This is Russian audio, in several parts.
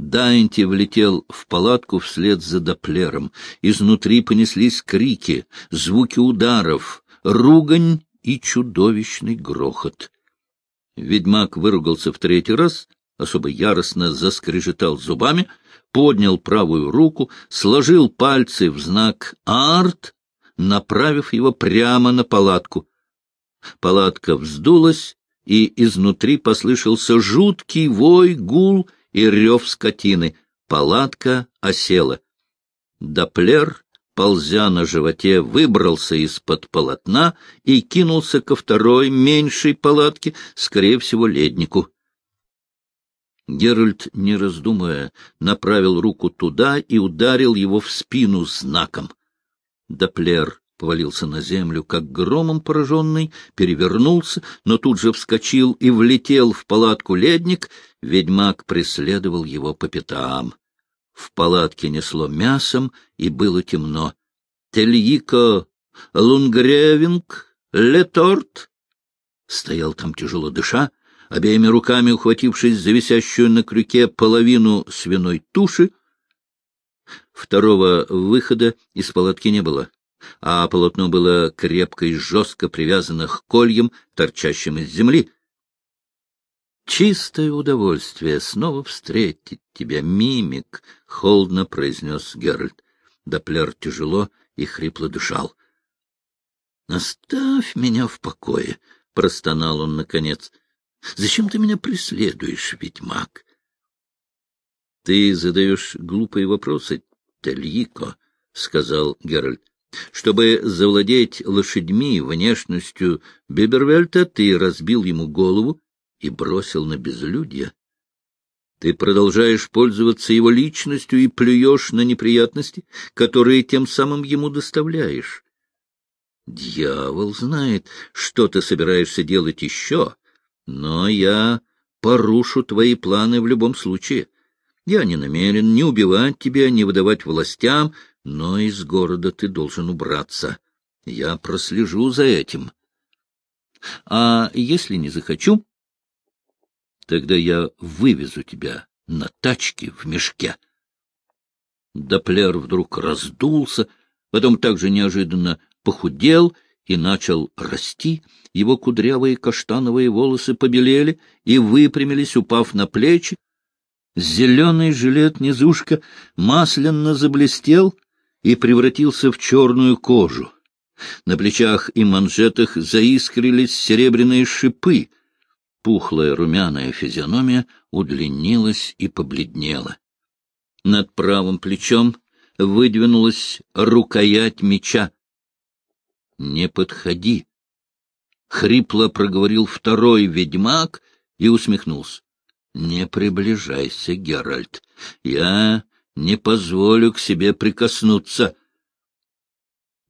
Дайнти влетел в палатку вслед за доплером. Изнутри понеслись крики, звуки ударов, ругань и чудовищный грохот. Ведьмак выругался в третий раз, особо яростно заскрежетал зубами, поднял правую руку, сложил пальцы в знак «Арт», направив его прямо на палатку. Палатка вздулась, и изнутри послышался жуткий вой, гул — и рев скотины. Палатка осела. Доплер, ползя на животе, выбрался из-под полотна и кинулся ко второй, меньшей палатке, скорее всего, леднику. Геральт, не раздумывая, направил руку туда и ударил его в спину знаком. Доплер повалился на землю, как громом пораженный, перевернулся, но тут же вскочил и влетел в палатку ледник. Ведьмак преследовал его по пятам. В палатке несло мясом, и было темно. «Тельико! Лунгревинг! Леторт!» Стоял там тяжело дыша, обеими руками ухватившись за висящую на крюке половину свиной туши. Второго выхода из палатки не было а полотно было крепко и жестко привязано к кольям, торчащим из земли. «Чистое удовольствие снова встретить тебя, мимик», — холодно произнес Геральт. Доплер тяжело и хрипло дышал. «Оставь меня в покое», — простонал он наконец. «Зачем ты меня преследуешь, ведьмак?» «Ты задаешь глупые вопросы, Тельико», — сказал Геральт. Чтобы завладеть лошадьми внешностью Бибервельта, ты разбил ему голову и бросил на безлюдье. Ты продолжаешь пользоваться его личностью и плюешь на неприятности, которые тем самым ему доставляешь. Дьявол знает, что ты собираешься делать еще, но я порушу твои планы в любом случае. Я не намерен ни убивать тебя, ни выдавать властям, но из города ты должен убраться. Я прослежу за этим. А если не захочу, тогда я вывезу тебя на тачке в мешке. Доплер вдруг раздулся, потом также неожиданно похудел и начал расти. Его кудрявые каштановые волосы побелели и выпрямились, упав на плечи. Зеленый жилет низушка масляно заблестел — и превратился в черную кожу. На плечах и манжетах заискрились серебряные шипы. Пухлая румяная физиономия удлинилась и побледнела. Над правым плечом выдвинулась рукоять меча. — Не подходи! — хрипло проговорил второй ведьмак и усмехнулся. — Не приближайся, Геральт. Я не позволю к себе прикоснуться.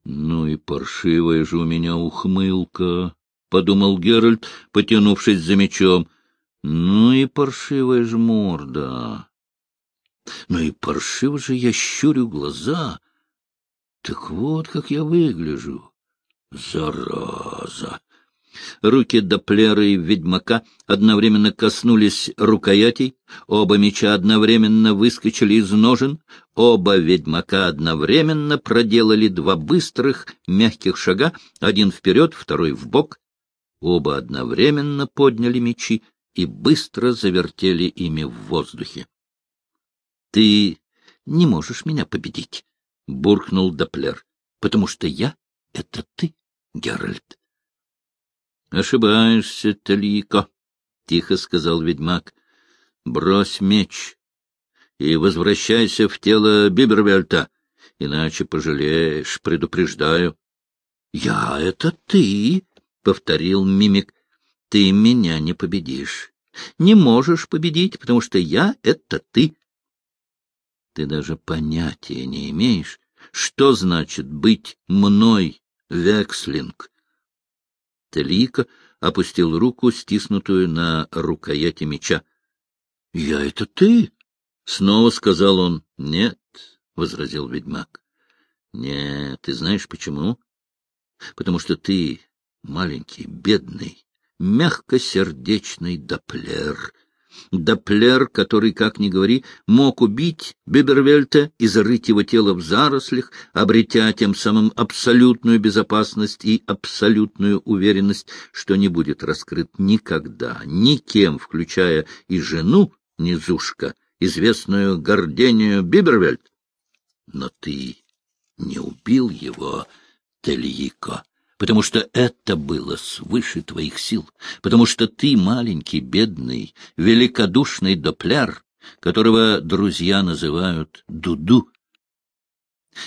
Ну и паршивая же у меня ухмылка, — подумал Геральт, потянувшись за мечом. Ну и паршивая же морда. Ну и паршиво же я щурю глаза. Так вот, как я выгляжу. Зараза! Руки Доплера и ведьмака одновременно коснулись рукоятей, оба меча одновременно выскочили из ножен, оба ведьмака одновременно проделали два быстрых, мягких шага, один вперед, второй в бок. Оба одновременно подняли мечи и быстро завертели ими в воздухе. — Ты не можешь меня победить, — буркнул Доплер, — потому что я — это ты, Геральт. — Ошибаешься, Талико, — тихо сказал ведьмак. — Брось меч и возвращайся в тело Бибервельта, иначе пожалеешь, предупреждаю. — Я — это ты, — повторил мимик. — Ты меня не победишь. Не можешь победить, потому что я — это ты. Ты даже понятия не имеешь, что значит быть мной, Векслинг. Телика опустил руку, стиснутую на рукояти меча. — Я — это ты? — снова сказал он. — Нет, — возразил ведьмак. — Нет, ты знаешь почему? — Потому что ты маленький, бедный, мягкосердечный доплер. Доплер, который, как ни говори, мог убить Бибервельта и зарыть его тело в зарослях, обретя тем самым абсолютную безопасность и абсолютную уверенность, что не будет раскрыт никогда, никем, включая и жену Низушка, известную Гордению Бибервельт. Но ты не убил его, Тельико потому что это было свыше твоих сил, потому что ты маленький, бедный, великодушный допляр, которого друзья называют Дуду.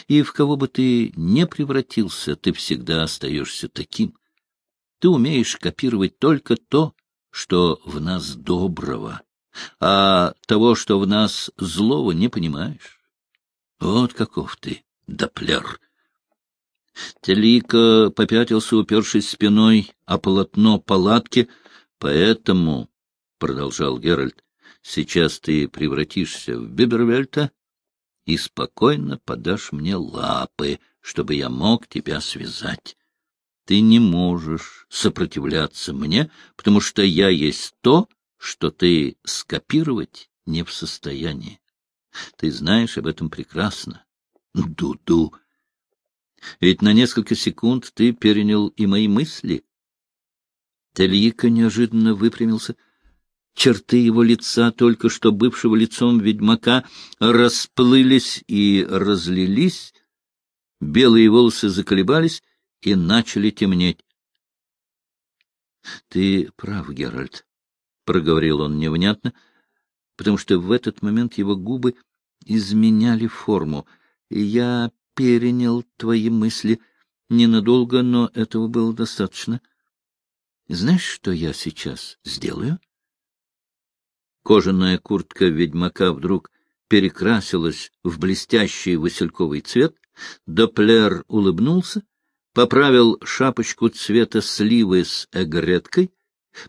И в кого бы ты не превратился, ты всегда остаешься таким. Ты умеешь копировать только то, что в нас доброго, а того, что в нас злого, не понимаешь. Вот каков ты, допляр. Телика попятился, упершись спиной о полотно палатки. — Поэтому, — продолжал Геральт, — сейчас ты превратишься в Бибервельта и спокойно подашь мне лапы, чтобы я мог тебя связать. Ты не можешь сопротивляться мне, потому что я есть то, что ты скопировать не в состоянии. Ты знаешь об этом прекрасно. Ду-ду, ведь на несколько секунд ты перенял и мои мысли. Тельика неожиданно выпрямился. Черты его лица, только что бывшего лицом ведьмака, расплылись и разлились. Белые волосы заколебались и начали темнеть. — Ты прав, Геральт, — проговорил он невнятно, потому что в этот момент его губы изменяли форму, я перенял твои мысли. Ненадолго, но этого было достаточно. Знаешь, что я сейчас сделаю? Кожаная куртка ведьмака вдруг перекрасилась в блестящий васильковый цвет. Доплер улыбнулся, поправил шапочку цвета сливы с эгреткой,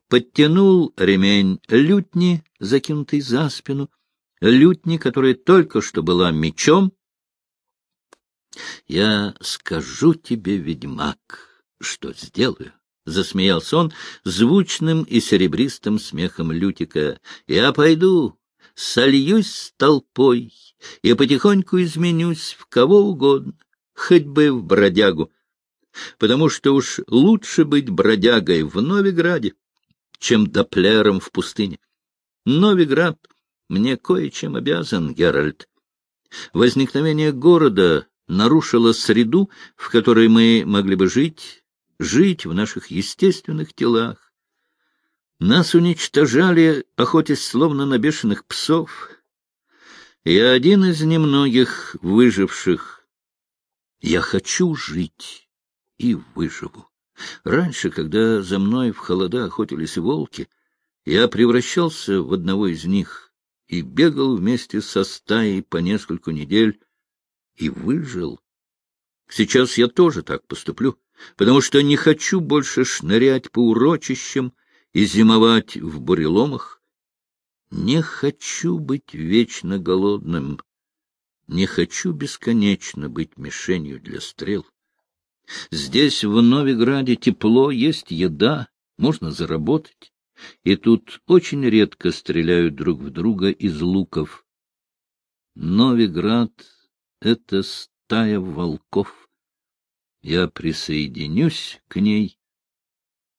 подтянул ремень лютни, закинутый за спину, лютни, которая только что была мечом, — Я скажу тебе, ведьмак, что сделаю. — засмеялся он звучным и серебристым смехом Лютика. — Я пойду, сольюсь с толпой и потихоньку изменюсь в кого угодно, хоть бы в бродягу, потому что уж лучше быть бродягой в Новиграде, чем доплером в пустыне. Новиград мне кое-чем обязан, Геральт. Возникновение города нарушила среду, в которой мы могли бы жить, жить в наших естественных телах. Нас уничтожали, охотясь словно на бешеных псов. Я один из немногих выживших. Я хочу жить и выживу. Раньше, когда за мной в холода охотились волки, я превращался в одного из них и бегал вместе со стаей по нескольку недель, и выжил. Сейчас я тоже так поступлю, потому что не хочу больше шнырять по урочищам и зимовать в буреломах. Не хочу быть вечно голодным, не хочу бесконечно быть мишенью для стрел. Здесь, в Новиграде, тепло, есть еда, можно заработать, и тут очень редко стреляют друг в друга из луков. Новиград это стая волков. Я присоединюсь к ней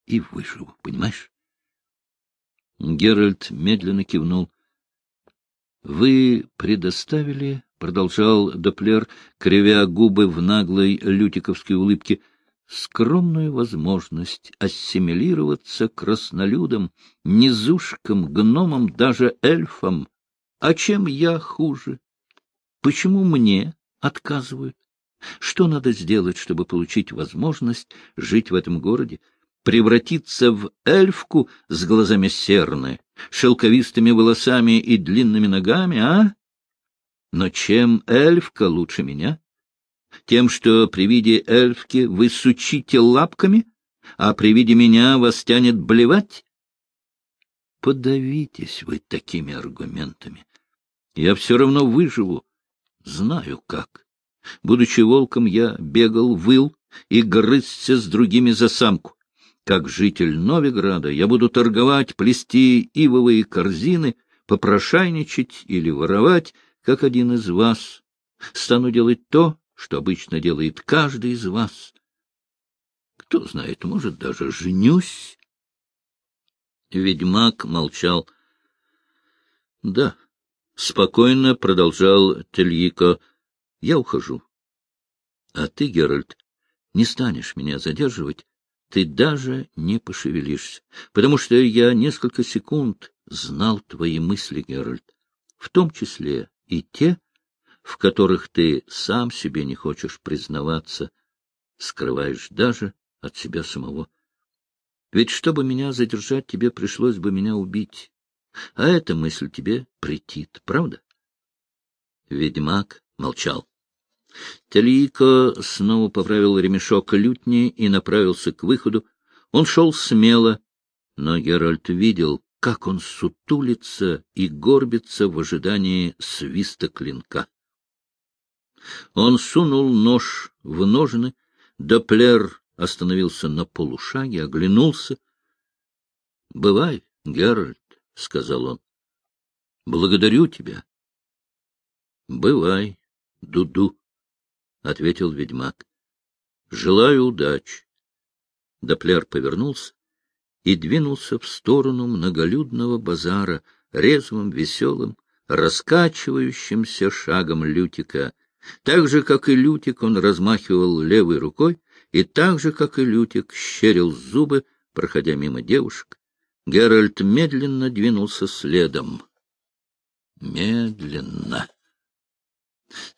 и выживу, понимаешь? Геральт медленно кивнул. — Вы предоставили, — продолжал Доплер, кривя губы в наглой лютиковской улыбке, — скромную возможность ассимилироваться краснолюдам, низушкам, гномам, даже эльфам. А чем я хуже? Почему мне отказывают? Что надо сделать, чтобы получить возможность жить в этом городе, превратиться в эльфку с глазами серны, шелковистыми волосами и длинными ногами, а? Но чем эльфка лучше меня? Тем, что при виде эльфки вы сучите лапками, а при виде меня вас тянет блевать? Подавитесь вы такими аргументами. Я все равно выживу, Знаю как. Будучи волком, я бегал, выл и грызся с другими за самку. как житель Новиграда, я буду торговать, плести ивовые корзины, попрошайничать или воровать, как один из вас. Стану делать то, что обычно делает каждый из вас. Кто знает, может, даже женюсь. Ведьмак молчал. — Да, — спокойно продолжал Тельико, — я ухожу. А ты, Геральт, не станешь меня задерживать ты даже не пошевелишься, потому что я несколько секунд знал твои мысли, Геральт, в том числе и те, в которых ты сам себе не хочешь признаваться, скрываешь даже от себя самого. Ведь чтобы меня задержать, тебе пришлось бы меня убить. А эта мысль тебе претит, правда? Ведьмак молчал. Талийко снова поправил ремешок лютни и направился к выходу. Он шел смело, но Геральт видел, как он сутулится и горбится в ожидании свиста клинка. Он сунул нож в ножны, Доплер остановился на полушаге, оглянулся. — Бывай, Геральт, — сказал он. — Благодарю тебя. — Бывай, Дуду. — ответил ведьмак. — Желаю удачи. Доплер повернулся и двинулся в сторону многолюдного базара, резвым, веселым, раскачивающимся шагом Лютика. Так же, как и Лютик, он размахивал левой рукой, и так же, как и Лютик, щерил зубы, проходя мимо девушек. Геральт медленно двинулся следом. Медленно.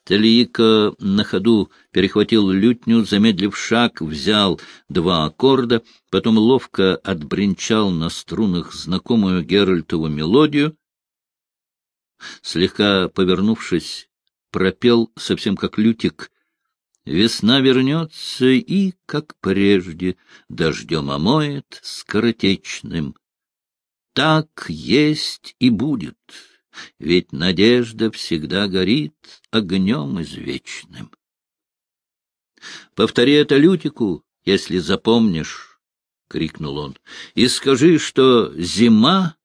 Талиика на ходу перехватил лютню, замедлив шаг, взял два аккорда, потом ловко отбринчал на струнах знакомую Геральтову мелодию. Слегка повернувшись, пропел, совсем как лютик, «Весна вернется и, как прежде, дождем омоет скоротечным. Так есть и будет» ведь надежда всегда горит огнем извечным. Повтори это Лютику, если запомнишь, — крикнул он, — и скажи, что зима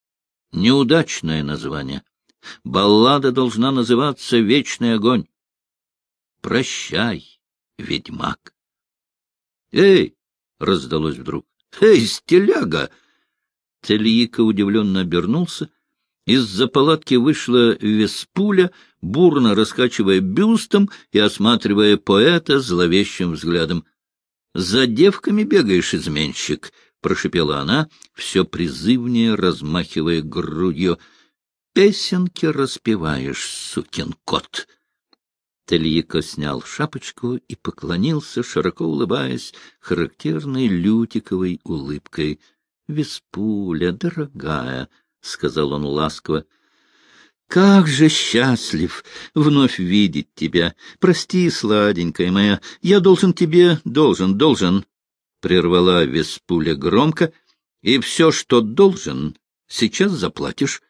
— неудачное название. Баллада должна называться «Вечный огонь». Прощай, ведьмак. «Эй!» — раздалось вдруг. «Эй, стиляга!» Тельика удивленно обернулся из-за палатки вышла Веспуля, бурно раскачивая бюстом и осматривая поэта зловещим взглядом. — За девками бегаешь, изменщик! — прошипела она, все призывнее размахивая грудью. — Песенки распеваешь, сукин кот! Тельяко снял шапочку и поклонился, широко улыбаясь, характерной лютиковой улыбкой. — Веспуля, дорогая! —— сказал он ласково. — Как же счастлив вновь видеть тебя! Прости, сладенькая моя, я должен тебе, должен, должен, — прервала Веспуля громко, — и все, что должен, сейчас заплатишь.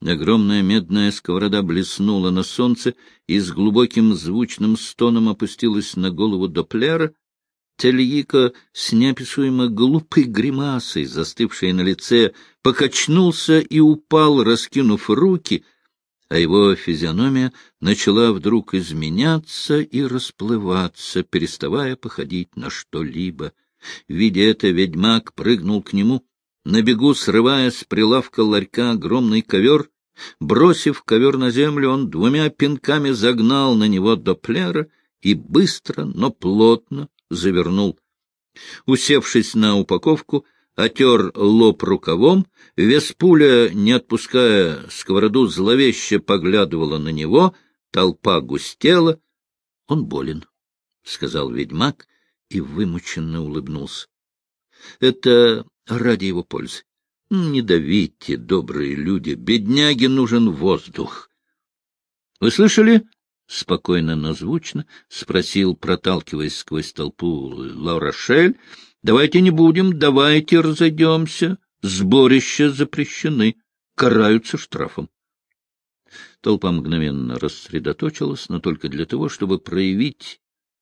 Огромная медная сковорода блеснула на солнце и с глубоким звучным стоном опустилась на голову Доплера, Тельика с неописуемо глупой гримасой, застывшей на лице, покачнулся и упал, раскинув руки, а его физиономия начала вдруг изменяться и расплываться, переставая походить на что-либо. Видя это, ведьмак прыгнул к нему, на бегу срывая с прилавка ларька огромный ковер. Бросив ковер на землю, он двумя пинками загнал на него доплера и быстро, но плотно завернул. Усевшись на упаковку, отер лоб рукавом, Веспуля, не отпуская сковороду, зловеще поглядывала на него, толпа густела. — Он болен, — сказал ведьмак и вымученно улыбнулся. — Это ради его пользы. Не давите, добрые люди, бедняге нужен воздух. — Вы слышали? — спокойно, но звучно спросил, проталкиваясь сквозь толпу Лаурошель. — Давайте не будем, давайте разойдемся. Сборища запрещены, караются штрафом. Толпа мгновенно рассредоточилась, но только для того, чтобы проявить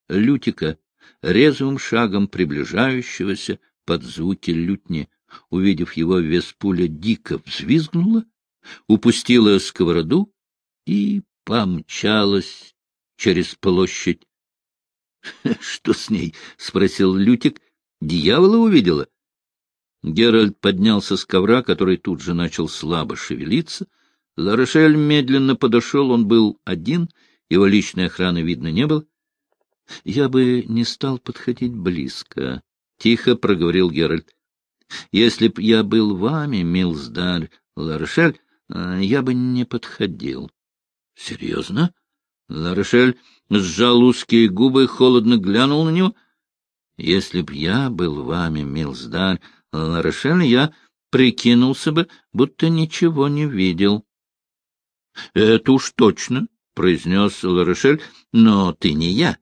Лютика, резвым шагом приближающегося под звуки лютни. Увидев его, Веспуля дико взвизгнула, упустила сковороду и помчалась через площадь. — Что с ней? — спросил Лютик. — Дьявола увидела? Геральт поднялся с ковра, который тут же начал слабо шевелиться. Ларошель медленно подошел, он был один, его личной охраны видно не было. — Я бы не стал подходить близко, — тихо проговорил Геральт. — Если б я был вами, Милсдарь Ларошель, э, я бы не подходил. — Серьезно? Ларошель сжал узкие губы, холодно глянул на него. — Если б я был вами, Милсдарь Ларошель, я прикинулся бы, будто ничего не видел. — Это уж точно, — произнес Ларошель, — но ты не я.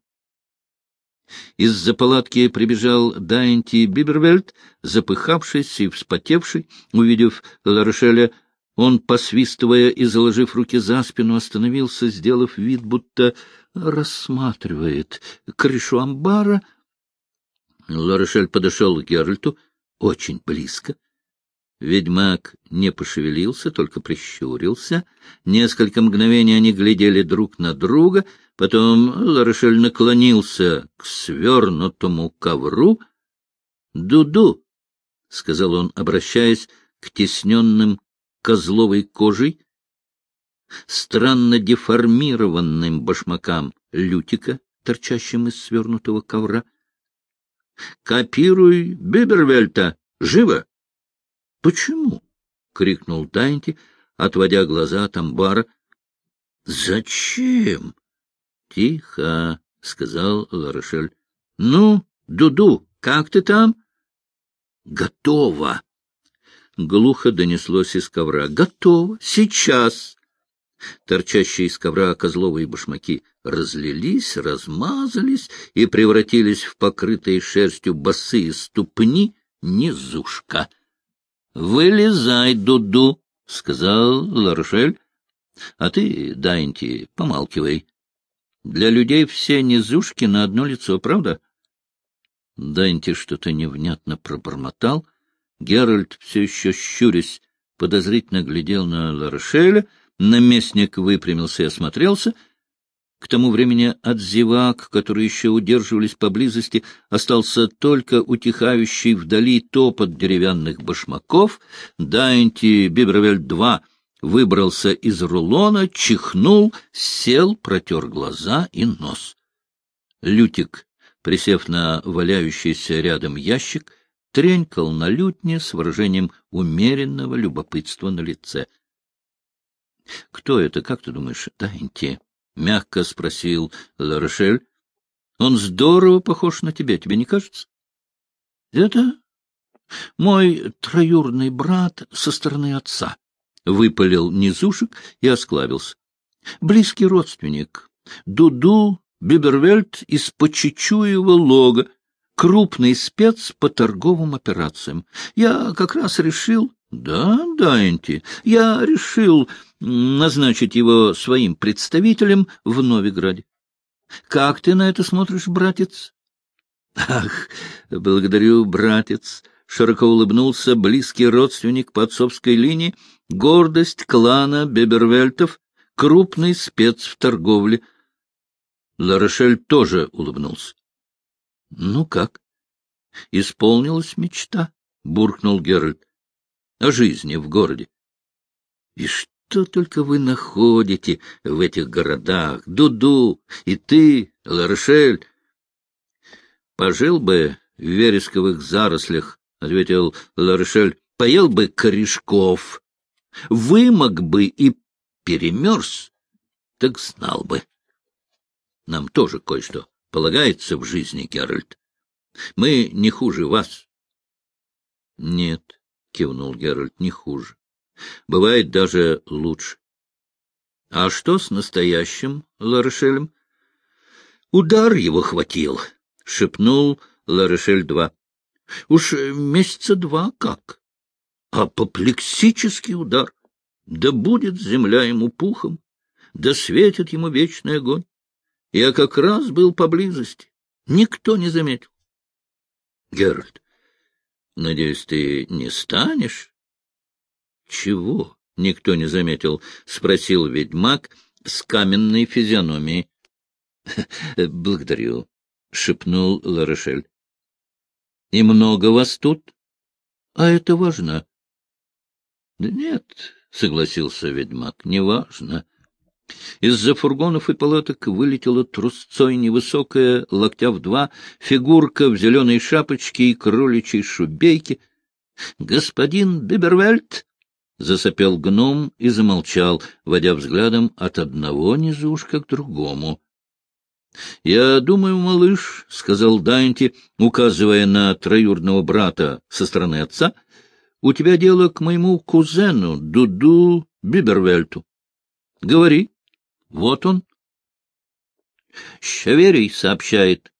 Из-за палатки прибежал Дайнти Бибервельд, запыхавшийся и вспотевший. Увидев Ларошеля, он, посвистывая и заложив руки за спину, остановился, сделав вид, будто рассматривает крышу амбара. Ларошель подошел к Геральту очень близко. Ведьмак не пошевелился, только прищурился. Несколько мгновений они глядели друг на друга, потом Ларошель наклонился к свернутому ковру. «Ду-ду!» — сказал он, обращаясь к тесненным козловой кожей, странно деформированным башмакам лютика, торчащим из свернутого ковра. — Копируй Бибервельта! Живо! — Почему? — крикнул Дайнти, отводя глаза от амбара. — Зачем? — Тихо, — сказал Ларошель. — Ну, Дуду, как ты там? — Готово. Глухо донеслось из ковра. — Готово. Сейчас. Торчащие из ковра козловые башмаки разлились, размазались и превратились в покрытые шерстью босые ступни низушка. — Вылезай, Дуду, — сказал Ларушель. — А ты, Дайнти, помалкивай. Для людей все низушки на одно лицо, правда? Дайнти что-то невнятно пробормотал. Геральт, все еще щурясь, подозрительно глядел на Ларушеля — Наместник выпрямился и осмотрелся. К тому времени от зевак, которые еще удерживались поблизости, остался только утихающий вдали топот деревянных башмаков. Дайнти Бибервель-2 выбрался из рулона, чихнул, сел, протер глаза и нос. Лютик, присев на валяющийся рядом ящик, тренькал на лютне с выражением умеренного любопытства на лице —— Кто это, как ты думаешь, Дайнти? — мягко спросил Ларошель. — Он здорово похож на тебя, тебе не кажется? — Это мой троюрный брат со стороны отца. Выпалил низушек и осклавился. Близкий родственник. Дуду Бибервельд из Почечуева лога, крупный спец по торговым операциям. Я как раз решил... Да, Дайнти, я решил назначить его своим представителем в Новиграде. Как ты на это смотришь, братец? Ах, благодарю, братец, широко улыбнулся близкий родственник по отцовской линии, гордость клана Бебервельтов, крупный спец в торговле. Ларошель тоже улыбнулся. — Ну как? — Исполнилась мечта, — буркнул Геральт. — О жизни в городе. — И что только вы находите в этих городах? Дуду, и ты, Ларошель. Пожил бы в вересковых зарослях, — ответил Ларошель, — поел бы корешков, вымок бы и перемерз, так знал бы. Нам тоже кое-что полагается в жизни, Геральт. Мы не хуже вас. — Нет, — кивнул Геральт, — не хуже. Бывает даже лучше. А что с настоящим Ларошелем? Удар его хватил, — шепнул Ларошель-2. Уж месяца два как. Апоплексический удар. Да будет земля ему пухом, да светит ему вечный огонь. Я как раз был поблизости. Никто не заметил. Геральт, Надеюсь, ты не станешь? — Чего? — никто не заметил, — спросил ведьмак с каменной физиономией. — Благодарю, — шепнул Ларошель. — И много вас тут? — А это важно. — Да нет, — согласился ведьмак, — не важно. Из-за фургонов и палаток вылетела трусцой невысокая, локтя в два, фигурка в зеленой шапочке и кроличьей шубейке. — Господин Бибервельт! — засопел гном и замолчал, водя взглядом от одного низушка к другому. — Я думаю, малыш, — сказал Дайнти, указывая на троюрного брата со стороны отца, — у тебя дело к моему кузену Дуду Бибервельту. Говори. Вот он. Щаверий сообщает,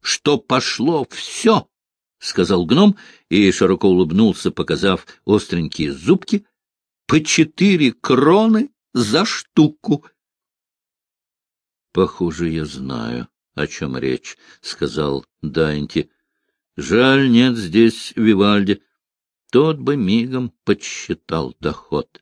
что пошло все, — сказал гном и широко улыбнулся, показав остренькие зубки, — по четыре кроны за штуку. — Похоже, я знаю, о чем речь, — сказал Дайнти. — Жаль, нет здесь Вивальди. Тот бы мигом подсчитал доход. —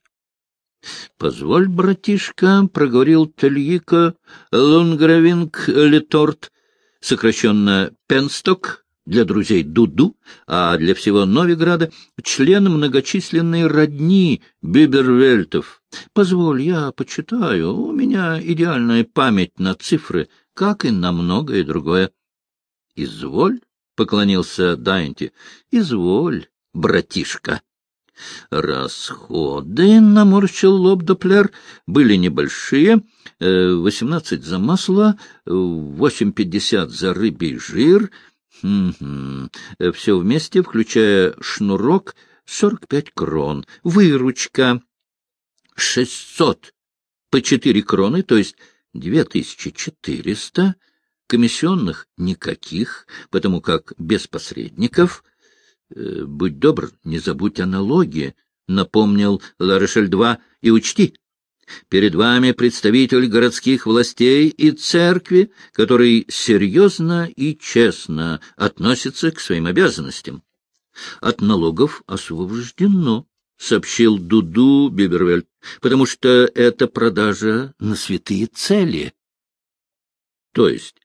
Позволь, братишка, — проговорил Тельика Лунгравинг Леторт, сокращенно Пенсток, для друзей Дуду, а для всего Новиграда — член многочисленной родни Бибервельтов. Позволь, я почитаю, у меня идеальная память на цифры, как и на многое другое. — Изволь, — поклонился Дайнти, — изволь, братишка. Расходы, — наморщил лоб Доплер, — были небольшие, э, восемнадцать за масло, восемь пятьдесят за рыбий жир, все вместе, включая шнурок, сорок пять крон, выручка шестьсот по четыре кроны, то есть две тысячи четыреста, комиссионных никаких, потому как без посредников — Э, будь добр, не забудь о налоге, — напомнил Ларошель-2, — и учти, перед вами представитель городских властей и церкви, который серьезно и честно относится к своим обязанностям. От налогов освобождено, — сообщил Дуду Бибервельд, — потому что это продажа на святые цели. То есть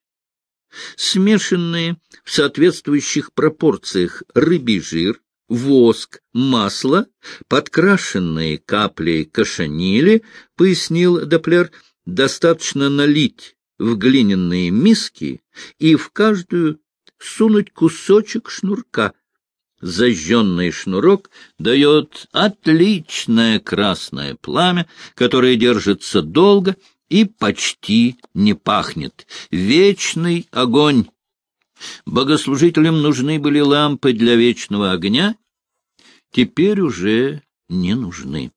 смешанные в соответствующих пропорциях рыбий жир, воск, масло, подкрашенные каплей кашанили, пояснил Доплер, достаточно налить в глиняные миски и в каждую сунуть кусочек шнурка. Зажженный шнурок дает отличное красное пламя, которое держится долго и почти не пахнет. Вечный огонь. Богослужителям нужны были лампы для вечного огня, теперь уже не нужны.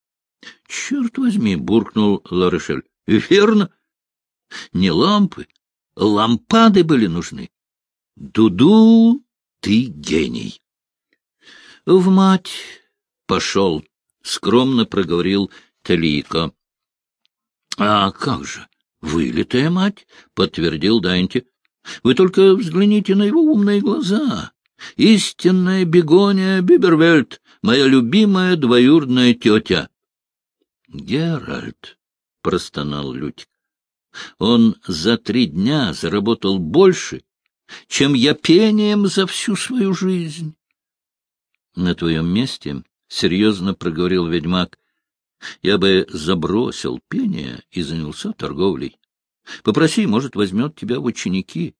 — Черт возьми, — буркнул Ларошель. — Верно. Не лампы, лампады были нужны. Дуду, ты гений. — В мать пошел, — скромно проговорил Талико. — А как же, вылитая мать, — подтвердил Дайнти. — Вы только взгляните на его умные глаза. Истинная бегония Бибервельд, моя любимая двоюродная тетя. — Геральт, — простонал Лютик, — он за три дня заработал больше, чем я пением за всю свою жизнь. — На твоем месте, — серьезно проговорил ведьмак, я бы забросил пение и занялся торговлей. Попроси, может, возьмет тебя в ученики.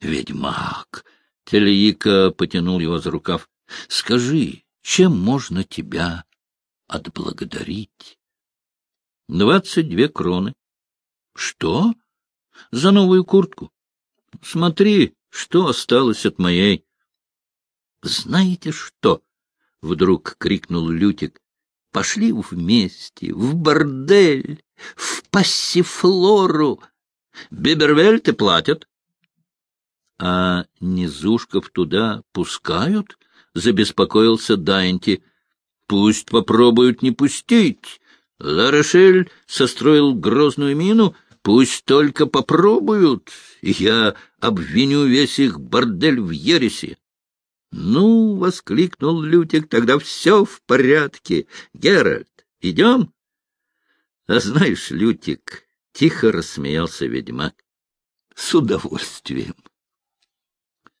Ведьмак! Телеика потянул его за рукав. Скажи, чем можно тебя отблагодарить? Двадцать две кроны. Что? За новую куртку. Смотри, что осталось от моей. Знаете что? — вдруг крикнул Лютик. Пошли вместе, в бордель, в пассифлору. Бибервельты платят. — А низушков туда пускают? — забеспокоился Дайнти. — Пусть попробуют не пустить. Ларошель состроил грозную мину. Пусть только попробуют, я обвиню весь их бордель в ересе. — Ну, — воскликнул Лютик, — тогда все в порядке. Геральт, идем? — А знаешь, Лютик, — тихо рассмеялся ведьмак, — с удовольствием.